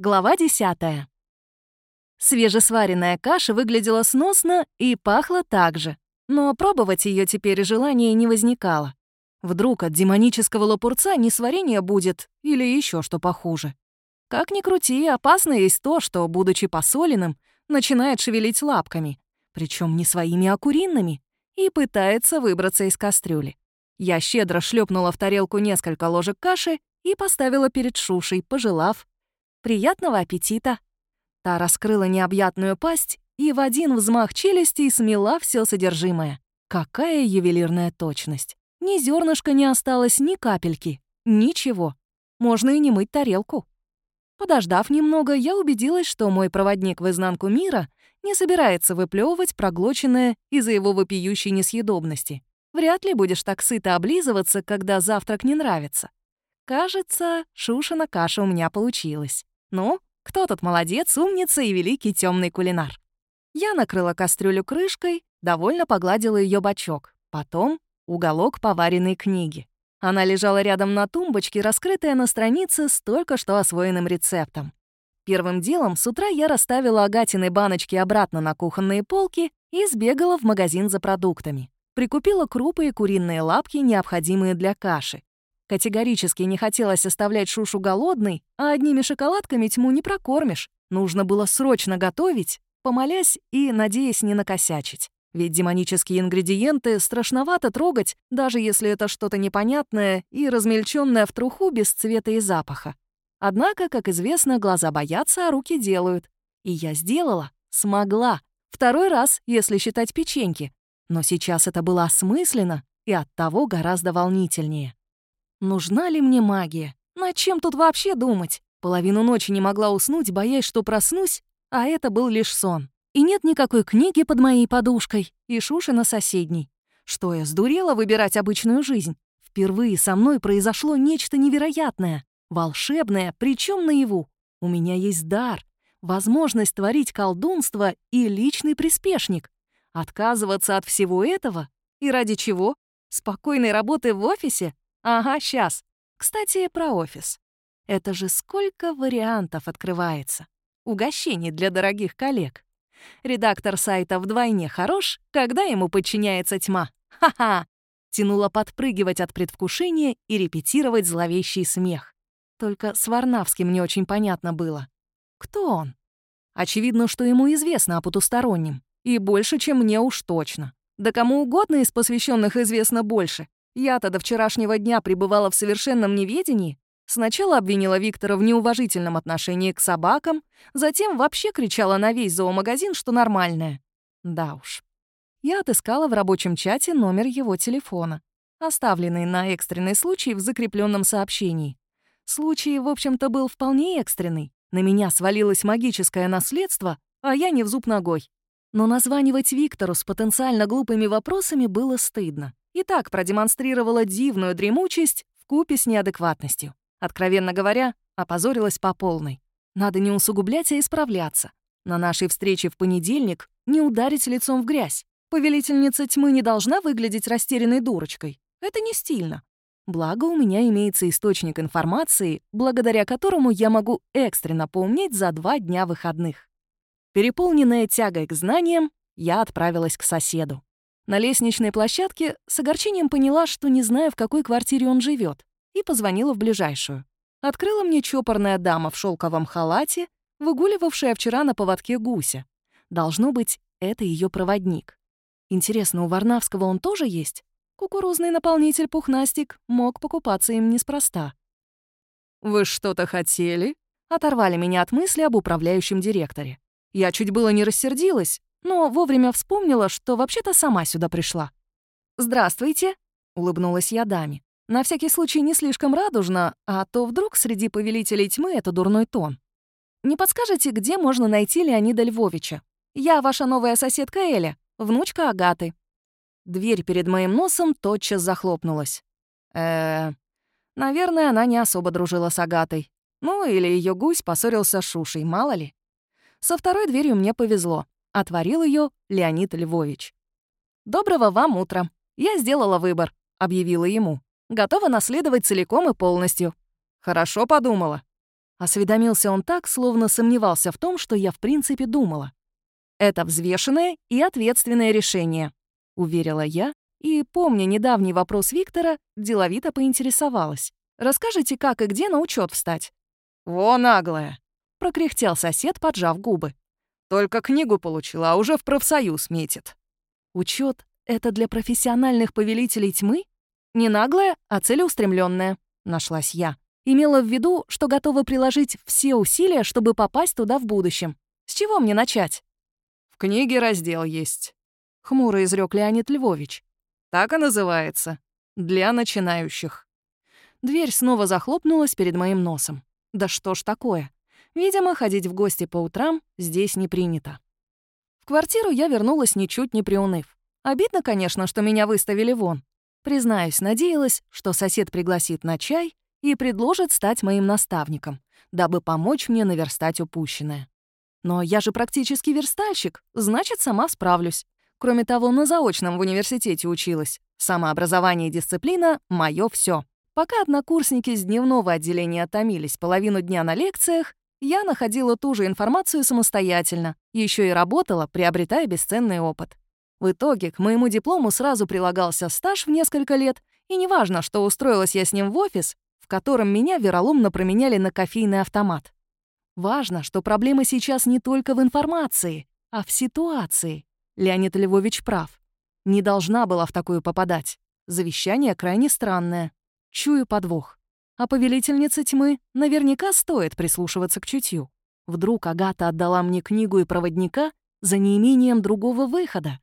Глава 10. Свежесваренная каша выглядела сносно и пахла так же, но пробовать ее теперь желания не возникало. Вдруг от демонического лопурца несварение будет или еще что похуже. Как ни крути, опасно есть то, что, будучи посоленным, начинает шевелить лапками, причем не своими, а куриными, и пытается выбраться из кастрюли. Я щедро шлепнула в тарелку несколько ложек каши и поставила перед Шушей, пожелав Приятного аппетита!» Та раскрыла необъятную пасть и в один взмах челюстей смела все содержимое. Какая ювелирная точность! Ни зернышка не осталось, ни капельки. Ничего. Можно и не мыть тарелку. Подождав немного, я убедилась, что мой проводник в изнанку мира не собирается выплевывать проглоченное из-за его вопиющей несъедобности. Вряд ли будешь так сыто облизываться, когда завтрак не нравится. Кажется, шушина каша у меня получилась. Ну, кто тут молодец, умница и великий темный кулинар? Я накрыла кастрюлю крышкой, довольно погладила ее бочок. Потом уголок поваренной книги. Она лежала рядом на тумбочке, раскрытая на странице с только что освоенным рецептом. Первым делом с утра я расставила агатины баночки обратно на кухонные полки и сбегала в магазин за продуктами. Прикупила крупы и куриные лапки, необходимые для каши. Категорически не хотелось оставлять Шушу голодной, а одними шоколадками тьму не прокормишь. Нужно было срочно готовить, помолясь и надеясь не накосячить. Ведь демонические ингредиенты страшновато трогать, даже если это что-то непонятное и размельченное в труху без цвета и запаха. Однако, как известно, глаза боятся, а руки делают. И я сделала, смогла. Второй раз, если считать печеньки. Но сейчас это было осмысленно и оттого гораздо волнительнее. Нужна ли мне магия? Над чем тут вообще думать? Половину ночи не могла уснуть, боясь, что проснусь, а это был лишь сон. И нет никакой книги под моей подушкой, и шуши на соседней. Что я сдурела выбирать обычную жизнь? Впервые со мной произошло нечто невероятное, волшебное, причем наяву. У меня есть дар, возможность творить колдунство и личный приспешник. Отказываться от всего этого? И ради чего? Спокойной работы в офисе? Ага, сейчас. Кстати, про офис. Это же сколько вариантов открывается. Угощений для дорогих коллег. Редактор сайта вдвойне хорош, когда ему подчиняется тьма. Ха-ха! Тянула подпрыгивать от предвкушения и репетировать зловещий смех. Только с Варнавским не очень понятно было. Кто он? Очевидно, что ему известно о потустороннем. И больше, чем мне уж точно. Да кому угодно из посвященных известно больше. Я-то до вчерашнего дня пребывала в совершенном неведении. Сначала обвинила Виктора в неуважительном отношении к собакам, затем вообще кричала на весь зоомагазин, что нормальное. Да уж. Я отыскала в рабочем чате номер его телефона, оставленный на экстренный случай в закрепленном сообщении. Случай, в общем-то, был вполне экстренный. На меня свалилось магическое наследство, а я не в зуб ногой. Но названивать Виктору с потенциально глупыми вопросами было стыдно и так продемонстрировала дивную дремучесть в купе с неадекватностью. Откровенно говоря, опозорилась по полной. Надо не усугублять, а исправляться. На нашей встрече в понедельник не ударить лицом в грязь. Повелительница тьмы не должна выглядеть растерянной дурочкой. Это не стильно. Благо, у меня имеется источник информации, благодаря которому я могу экстренно поумнеть за два дня выходных. Переполненная тягой к знаниям, я отправилась к соседу. На лестничной площадке с огорчением поняла, что не знаю, в какой квартире он живет, и позвонила в ближайшую. Открыла мне чопорная дама в шелковом халате, выгуливавшая вчера на поводке гуся. Должно быть, это ее проводник. Интересно, у Варнавского он тоже есть? Кукурузный наполнитель пухнастик мог покупаться им неспроста. «Вы что-то хотели?» Оторвали меня от мысли об управляющем директоре. Я чуть было не рассердилась, но вовремя вспомнила, что вообще-то сама сюда пришла. «Здравствуйте», — улыбнулась я даме. На всякий случай не слишком радужно, а то вдруг среди повелителей тьмы это дурной тон. «Не подскажете, где можно найти Леонида Львовича? Я ваша новая соседка Эля, внучка Агаты». Дверь перед моим носом тотчас захлопнулась. э Наверное, она не особо дружила с Агатой. Ну, или ее гусь поссорился с Шушей, мало ли. Со второй дверью мне повезло. Отворил ее Леонид Львович. «Доброго вам утра. Я сделала выбор», — объявила ему. «Готова наследовать целиком и полностью». «Хорошо подумала». Осведомился он так, словно сомневался в том, что я в принципе думала. «Это взвешенное и ответственное решение», — уверила я, и, помня недавний вопрос Виктора, деловито поинтересовалась. «Расскажите, как и где на учет встать?» «Во наглая!» — прокряхтел сосед, поджав губы. «Только книгу получила, а уже в профсоюз метит». Учет это для профессиональных повелителей тьмы? Не наглая, а целеустремленная, нашлась я. Имела в виду, что готова приложить все усилия, чтобы попасть туда в будущем. С чего мне начать? В книге раздел есть. Хмуро изрек Леонид Львович. Так и называется. Для начинающих. Дверь снова захлопнулась перед моим носом. Да что ж такое? Видимо, ходить в гости по утрам здесь не принято. В квартиру я вернулась ничуть не приуныв. Обидно, конечно, что меня выставили вон. Признаюсь, надеялась, что сосед пригласит на чай и предложит стать моим наставником, дабы помочь мне наверстать упущенное. Но я же практически верстальщик, значит, сама справлюсь. Кроме того, на заочном в университете училась. Самообразование и дисциплина — моё всё. Пока однокурсники с дневного отделения томились половину дня на лекциях, я находила ту же информацию самостоятельно, еще и работала, приобретая бесценный опыт. В итоге к моему диплому сразу прилагался стаж в несколько лет, и неважно, что устроилась я с ним в офис, в котором меня вероломно променяли на кофейный автомат. Важно, что проблема сейчас не только в информации, а в ситуации. Леонид Львович прав. Не должна была в такую попадать. Завещание крайне странное. Чую подвох. А повелительница тьмы наверняка стоит прислушиваться к чутью. Вдруг Агата отдала мне книгу и проводника за неимением другого выхода.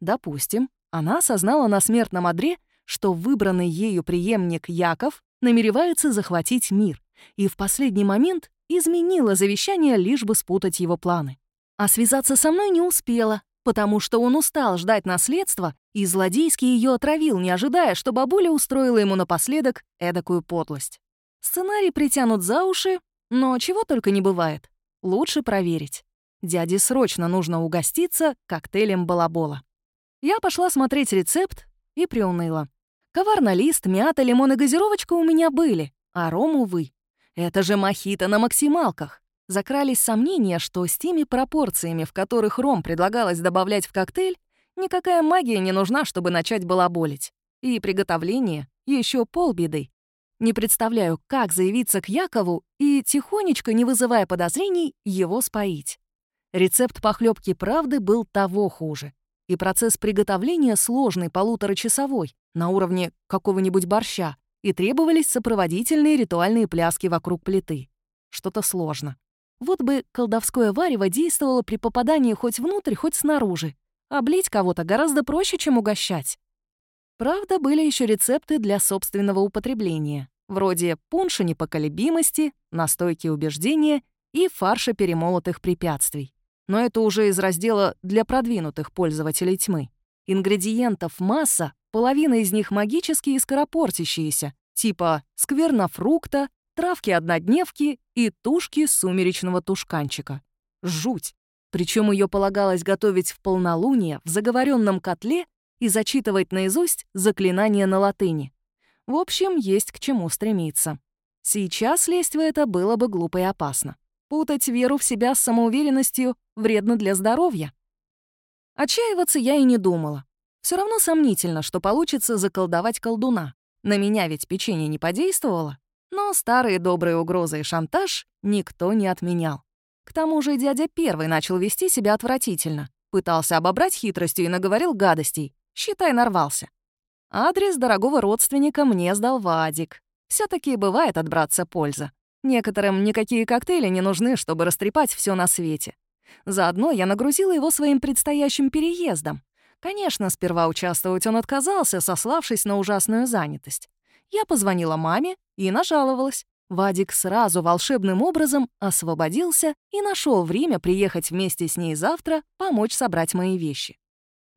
Допустим, она осознала на смертном одре, что выбранный ею преемник Яков намеревается захватить мир, и в последний момент изменила завещание, лишь бы спутать его планы. А связаться со мной не успела, потому что он устал ждать наследства и злодейски ее отравил, не ожидая, что бабуля устроила ему напоследок эдакую подлость. Сценарий притянут за уши, но чего только не бывает. Лучше проверить. Дяде срочно нужно угоститься коктейлем балабола. Я пошла смотреть рецепт и приуныла. Коварный лист, мята, лимон и газировочка у меня были, а ром, увы. Это же мохито на максималках. Закрались сомнения, что с теми пропорциями, в которых ром предлагалось добавлять в коктейль, никакая магия не нужна, чтобы начать балаболить. И приготовление еще полбеды. Не представляю, как заявиться к Якову и, тихонечко, не вызывая подозрений, его споить. Рецепт похлебки правды был того хуже. И процесс приготовления сложный, полуторачасовой, на уровне какого-нибудь борща, и требовались сопроводительные ритуальные пляски вокруг плиты. Что-то сложно. Вот бы колдовское варево действовало при попадании хоть внутрь, хоть снаружи. Облить кого-то гораздо проще, чем угощать. Правда, были еще рецепты для собственного употребления, вроде пунша непоколебимости, настойки убеждения и фарша перемолотых препятствий. Но это уже из раздела для продвинутых пользователей тьмы. Ингредиентов масса, половина из них магические и скоропортящиеся, типа сквернофрукта, травки-однодневки и тушки сумеречного тушканчика. Жуть! Причем ее полагалось готовить в полнолуние в заговоренном котле и зачитывать наизусть заклинания на латыни. В общем, есть к чему стремиться. Сейчас лезть в это было бы глупо и опасно. Путать веру в себя с самоуверенностью вредно для здоровья. Отчаиваться я и не думала. Все равно сомнительно, что получится заколдовать колдуна. На меня ведь печенье не подействовало. Но старые добрые угрозы и шантаж никто не отменял. К тому же дядя первый начал вести себя отвратительно. Пытался обобрать хитростью и наговорил гадостей. Считай, нарвался. Адрес дорогого родственника мне сдал Вадик. все таки бывает от братца польза. Некоторым никакие коктейли не нужны, чтобы растрепать все на свете. Заодно я нагрузила его своим предстоящим переездом. Конечно, сперва участвовать он отказался, сославшись на ужасную занятость. Я позвонила маме и нажаловалась. Вадик сразу волшебным образом освободился и нашел время приехать вместе с ней завтра помочь собрать мои вещи.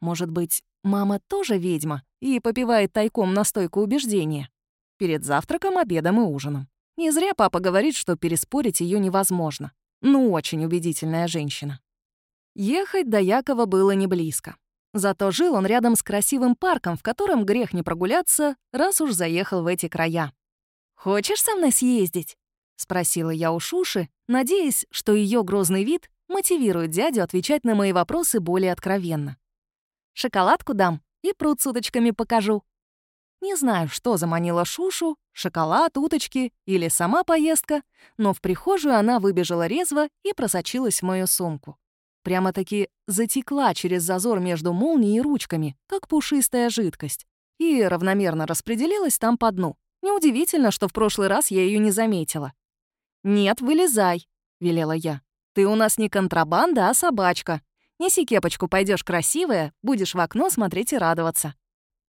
Может быть, мама тоже ведьма и попивает тайком настойку убеждения? Перед завтраком, обедом и ужином. Не зря папа говорит, что переспорить ее невозможно. Ну, очень убедительная женщина. Ехать до Якова было не близко. Зато жил он рядом с красивым парком, в котором грех не прогуляться, раз уж заехал в эти края. «Хочешь со мной съездить?» — спросила я у Шуши, надеясь, что ее грозный вид мотивирует дядю отвечать на мои вопросы более откровенно. «Шоколадку дам и пруд с уточками покажу». Не знаю, что заманила Шушу, шоколад, уточки или сама поездка, но в прихожую она выбежала резво и просочилась в мою сумку. Прямо-таки затекла через зазор между молнией и ручками, как пушистая жидкость, и равномерно распределилась там по дну. Неудивительно, что в прошлый раз я ее не заметила. «Нет, вылезай», — велела я. «Ты у нас не контрабанда, а собачка. Неси кепочку, пойдешь красивая, будешь в окно смотреть и радоваться».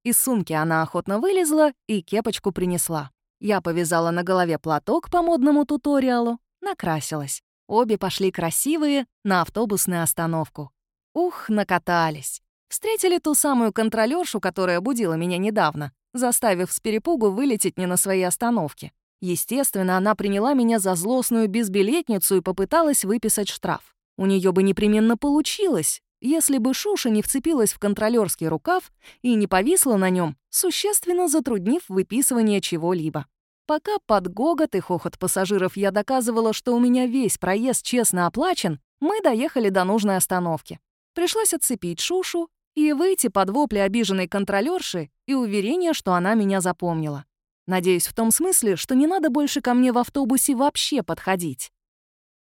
Из сумки она охотно вылезла и кепочку принесла. Я повязала на голове платок по модному туториалу, накрасилась. Обе пошли красивые на автобусную остановку. Ух, накатались. Встретили ту самую контролёршу, которая будила меня недавно, заставив с перепугу вылететь не на своей остановке. Естественно, она приняла меня за злостную безбилетницу и попыталась выписать штраф. У нее бы непременно получилось, если бы Шуша не вцепилась в контролерский рукав и не повисла на нем, существенно затруднив выписывание чего-либо. Пока под гогот и хохот пассажиров я доказывала, что у меня весь проезд честно оплачен, мы доехали до нужной остановки. Пришлось отцепить Шушу и выйти под вопли обиженной контролерши и уверение, что она меня запомнила. Надеюсь, в том смысле, что не надо больше ко мне в автобусе вообще подходить.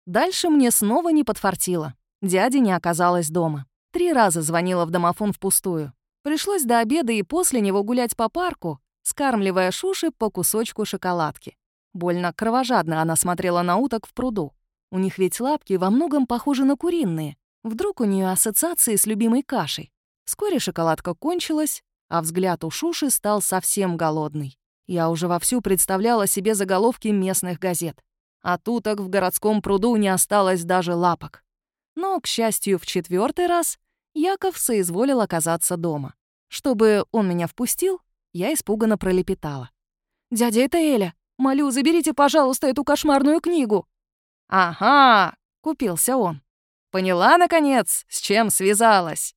Дальше мне снова не подфартило. Дяди не оказалось дома. Три раза звонила в домофон впустую. Пришлось до обеда и после него гулять по парку, скармливая Шуши по кусочку шоколадки. Больно кровожадно она смотрела на уток в пруду. У них ведь лапки во многом похожи на куриные. Вдруг у нее ассоциации с любимой кашей. Вскоре шоколадка кончилась, а взгляд у Шуши стал совсем голодный. Я уже вовсю представляла себе заголовки местных газет. От уток в городском пруду не осталось даже лапок. Но, к счастью, в четвертый раз Яков соизволил оказаться дома. Чтобы он меня впустил, я испуганно пролепетала. «Дядя, это Эля. Молю, заберите, пожалуйста, эту кошмарную книгу». «Ага», — купился он. «Поняла, наконец, с чем связалась».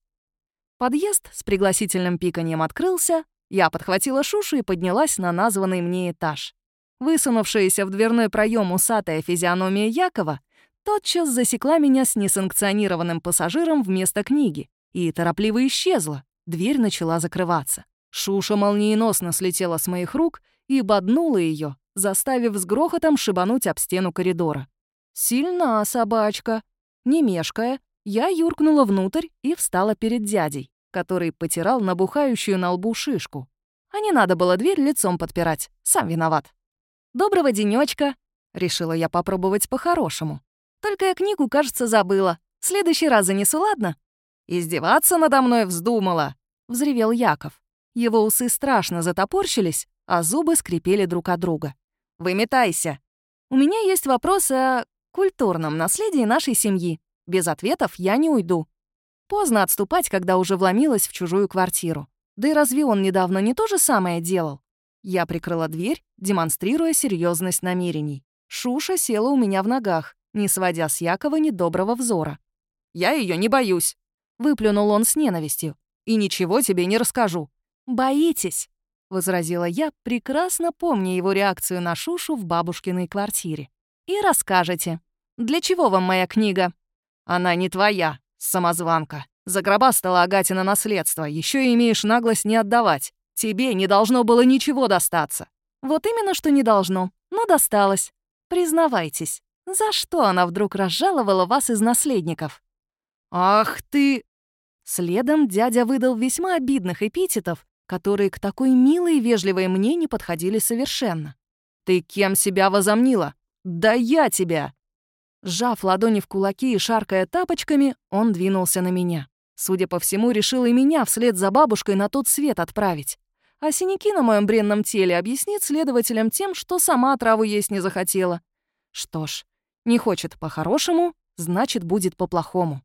Подъезд с пригласительным пиканьем открылся, я подхватила Шушу и поднялась на названный мне этаж. Высунувшаяся в дверной проем усатая физиономия Якова тотчас засекла меня с несанкционированным пассажиром вместо книги и торопливо исчезла. Дверь начала закрываться. Шуша молниеносно слетела с моих рук и боднула ее, заставив с грохотом шибануть об стену коридора. Сильна собачка. Не мешкая, я юркнула внутрь и встала перед дядей, который потирал набухающую на лбу шишку. А не надо было дверь лицом подпирать, сам виноват. «Доброго денечка, решила я попробовать по-хорошему. Только я книгу, кажется, забыла. Следующий раз занесу, ладно?» «Издеваться надо мной вздумала!» — взревел Яков. Его усы страшно затопорщились, а зубы скрипели друг от друга. «Выметайся!» «У меня есть вопрос о культурном наследии нашей семьи. Без ответов я не уйду». Поздно отступать, когда уже вломилась в чужую квартиру. Да и разве он недавно не то же самое делал? Я прикрыла дверь, демонстрируя серьезность намерений. Шуша села у меня в ногах не сводя с Якова недоброго взора. «Я ее не боюсь», — выплюнул он с ненавистью. «И ничего тебе не расскажу». «Боитесь», — возразила я, прекрасно помня его реакцию на Шушу в бабушкиной квартире. «И расскажете. Для чего вам моя книга?» «Она не твоя, самозванка. Загробастала Агатина наследство, еще и имеешь наглость не отдавать. Тебе не должно было ничего достаться». «Вот именно, что не должно, но досталось. Признавайтесь». За что она вдруг разжаловала вас из наследников? Ах ты! Следом дядя выдал весьма обидных эпитетов, которые к такой милой и вежливой мне не подходили совершенно. «Ты кем себя возомнила? Да я тебя!» Сжав ладони в кулаки и шаркая тапочками, он двинулся на меня. Судя по всему, решил и меня вслед за бабушкой на тот свет отправить. А синяки на моем бренном теле объяснит следователям тем, что сама траву есть не захотела. Что ж, не хочет по-хорошему, значит, будет по-плохому.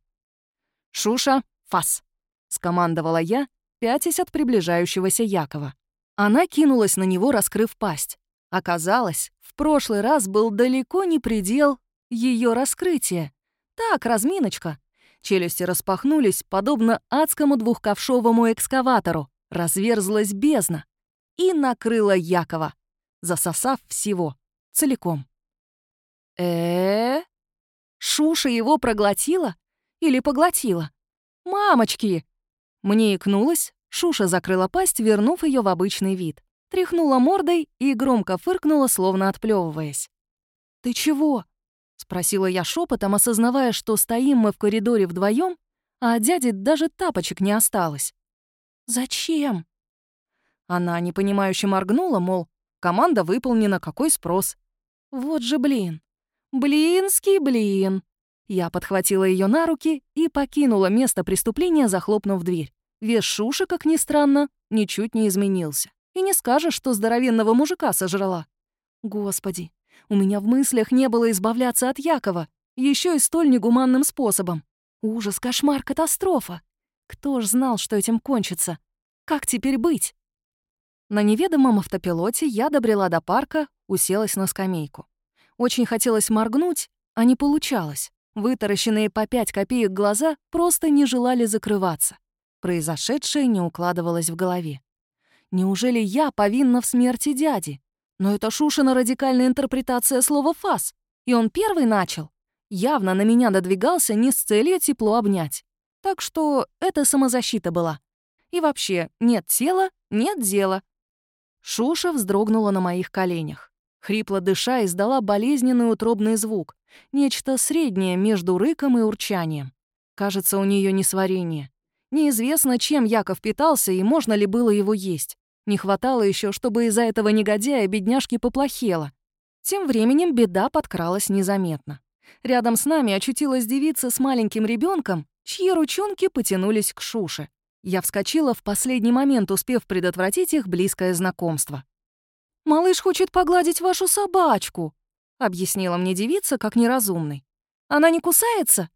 «Шуша, фас!» — скомандовала я, пятясь от приближающегося Якова. Она кинулась на него, раскрыв пасть. Оказалось, в прошлый раз был далеко не предел ее раскрытия. Так, разминочка. Челюсти распахнулись, подобно адскому двухковшовому экскаватору. Разверзлась бездна и накрыла Якова, засосав всего, целиком. э, Шуша его проглотила? Или поглотила? «Мамочки!» Мне икнулась, Шуша закрыла пасть, вернув ее в обычный вид. Тряхнула мордой и громко фыркнула, словно отплевываясь. «Ты чего?» — спросила я шепотом, осознавая, что стоим мы в коридоре вдвоем, а от дяди даже тапочек не осталось. «Зачем?» Она непонимающе моргнула, мол, команда выполнена, какой спрос. Вот же блин. Блинский блин. Я подхватила ее на руки и покинула место преступления, захлопнув дверь. Вес Шуши, как ни странно, ничуть не изменился. И не скажешь, что здоровенного мужика сожрала. Господи, у меня в мыслях не было избавляться от Якова, еще и столь негуманным способом. Ужас, кошмар, катастрофа. Кто ж знал, что этим кончится? Как теперь быть? На неведомом автопилоте я добрела до парка, уселась на скамейку. Очень хотелось моргнуть, а не получалось. Вытаращенные по пять копеек глаза просто не желали закрываться. Произошедшее не укладывалось в голове. Неужели я повинна в смерти дяди? Но это Шушина радикальная интерпретация слова «фас», и он первый начал. Явно на меня надвигался не с целью тепло обнять. Так что это самозащита была. И вообще, нет тела, нет дела. Шуша вздрогнула на моих коленях. Хрипло дыша, издала болезненный утробный звук. Нечто среднее между рыком и урчанием. Кажется, у нее несварение. Неизвестно, чем Яков питался и можно ли было его есть. Не хватало еще, чтобы из-за этого негодяя бедняжки поплохело. Тем временем беда подкралась незаметно. Рядом с нами очутилась девица с маленьким ребенком, чьи ручонки потянулись к Шуше. Я вскочила в последний момент, успев предотвратить их близкое знакомство. «Малыш хочет погладить вашу собачку», — объяснила мне девица, как неразумный. «Она не кусается?»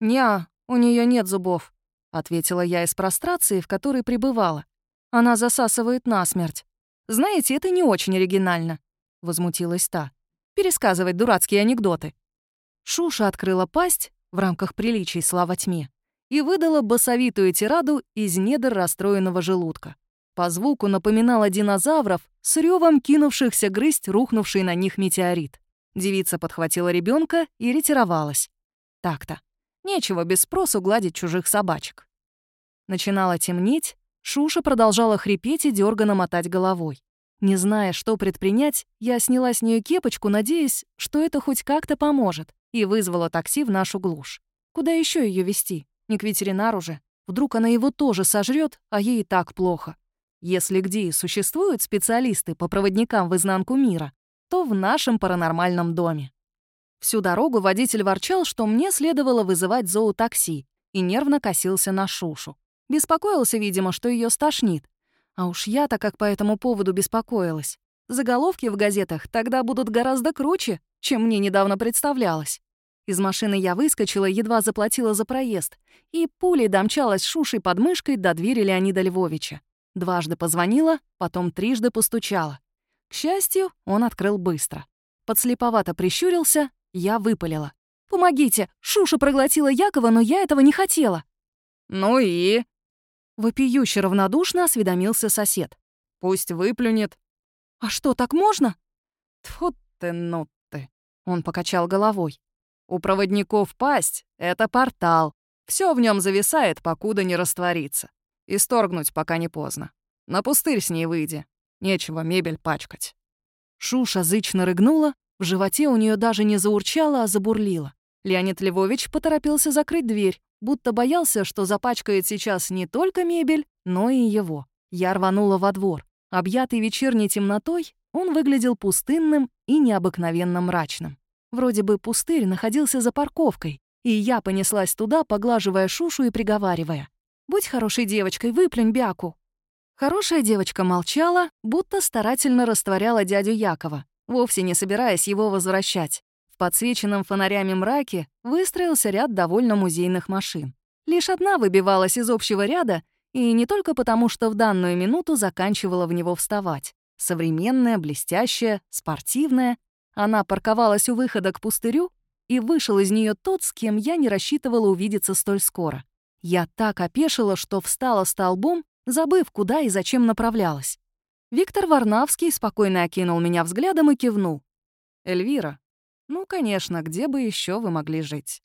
«Не, у нее нет зубов», — ответила я из прострации, в которой пребывала. Она засасывает насмерть. Знаете, это не очень оригинально», — возмутилась та. «Пересказывать дурацкие анекдоты». Шуша открыла пасть, в рамках приличий слава тьме, и выдала басовитую тираду из недр расстроенного желудка. По звуку напоминала динозавров, с рёвом кинувшихся грызть рухнувший на них метеорит. Девица подхватила ребенка и ретировалась. Так-то. Нечего без спросу гладить чужих собачек. Начинало темнеть, Шуша продолжала хрипеть и дёрганно мотать головой. Не зная, что предпринять, я сняла с нее кепочку, надеясь, что это хоть как-то поможет, и вызвала такси в нашу глушь. Куда еще ее вести? Не к ветеринару же. Вдруг она его тоже сожрет, а ей и так плохо. Если где и существуют специалисты по проводникам в изнанку мира, то в нашем паранормальном доме. Всю дорогу водитель ворчал, что мне следовало вызывать зоотакси, и нервно косился на Шушу. Беспокоился, видимо, что ее стошнит. А уж я-то как по этому поводу беспокоилась. Заголовки в газетах тогда будут гораздо круче, чем мне недавно представлялось. Из машины я выскочила, едва заплатила за проезд, и пулей домчалась шушей под мышкой до двери Леонида Львовича. Дважды позвонила, потом трижды постучала. К счастью, он открыл быстро. Подслеповато прищурился, я выпалила. «Помогите! Шуша проглотила Якова, но я этого не хотела!» «Ну и?» Вопиюще равнодушно осведомился сосед. «Пусть выплюнет». «А что, так можно?» Тьфу ты, ну ты. Он покачал головой. У проводников пасть — это портал. Все в нем зависает, покуда не растворится. И сторгнуть, пока не поздно. На пустырь с ней выйди. Нечего мебель пачкать. Шуша зычно рыгнула, в животе у нее даже не заурчало, а забурлило. Леонид Львович поторопился закрыть дверь, будто боялся, что запачкает сейчас не только мебель, но и его. Я рванула во двор. Объятый вечерней темнотой, он выглядел пустынным и необыкновенно мрачным. Вроде бы пустырь находился за парковкой, и я понеслась туда, поглаживая шушу и приговаривая. «Будь хорошей девочкой, выплюнь бяку». Хорошая девочка молчала, будто старательно растворяла дядю Якова, вовсе не собираясь его возвращать подсвеченном фонарями мраке выстроился ряд довольно музейных машин. Лишь одна выбивалась из общего ряда, и не только потому, что в данную минуту заканчивала в него вставать. Современная, блестящая, спортивная. Она парковалась у выхода к пустырю, и вышел из нее тот, с кем я не рассчитывала увидеться столь скоро. Я так опешила, что встала столбом, забыв, куда и зачем направлялась. Виктор Варнавский спокойно окинул меня взглядом и кивнул. «Эльвира, Ну, конечно, где бы еще вы могли жить?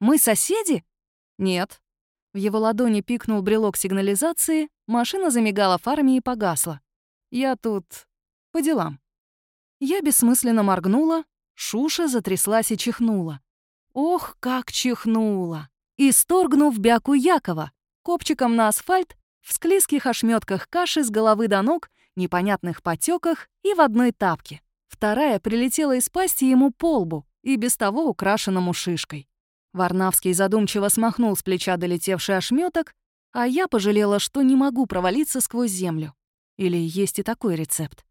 Мы соседи? Нет. В его ладони пикнул брелок сигнализации, машина замигала фарами и погасла. Я тут по делам. Я бессмысленно моргнула, Шуша затряслась и чихнула. Ох, как чихнула! Исторгнув бяку Якова, копчиком на асфальт, в склизких ошметках каши с головы до ног, непонятных потеках и в одной тапке. Вторая прилетела из пасти ему по лбу и без того украшенному шишкой. Варнавский задумчиво смахнул с плеча долетевший ошметок, а я пожалела, что не могу провалиться сквозь землю. Или есть и такой рецепт.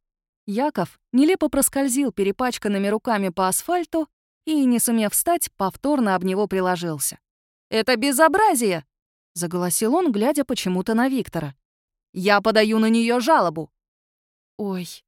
Яков нелепо проскользил перепачканными руками по асфальту и, не сумев встать, повторно об него приложился. «Это безобразие!» — заголосил он, глядя почему-то на Виктора. «Я подаю на нее жалобу!» «Ой!»